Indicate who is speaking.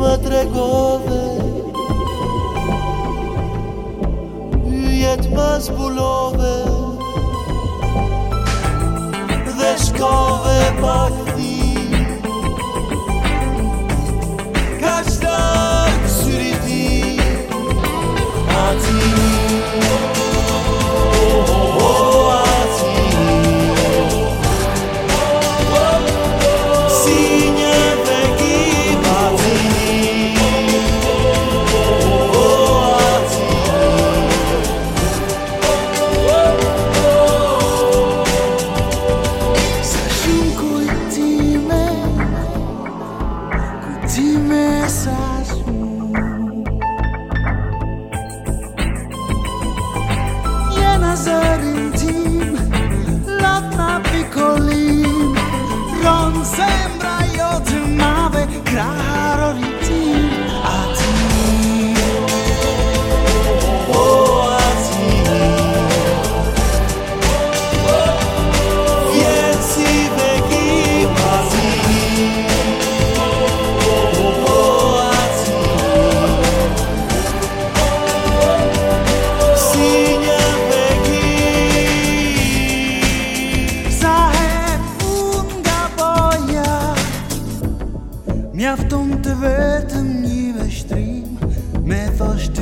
Speaker 1: Më të regove Pyjet pës bulove Dhe shkove pak t'i Në afton të vetëm një veshtrim me thash